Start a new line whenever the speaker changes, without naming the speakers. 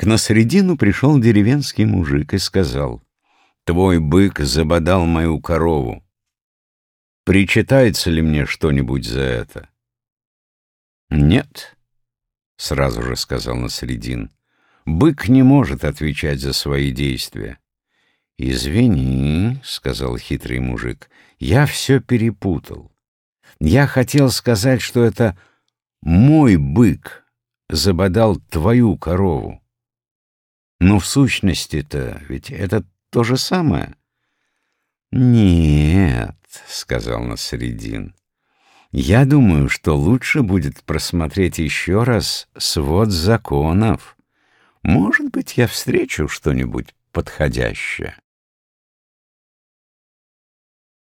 К насредину пришел деревенский мужик и сказал, «Твой бык забодал мою корову. Причитается ли мне что-нибудь за это?» «Нет», — сразу же сказал Насредин, «бык не может отвечать за свои действия». «Извини», — сказал хитрый мужик, — «я все перепутал. Я хотел сказать, что это мой бык забодал твою корову. Но в сущности-то ведь это то же самое. «Нет», — сказал Насредин, — «я думаю, что лучше будет просмотреть еще раз свод законов. Может быть, я встречу что-нибудь подходящее».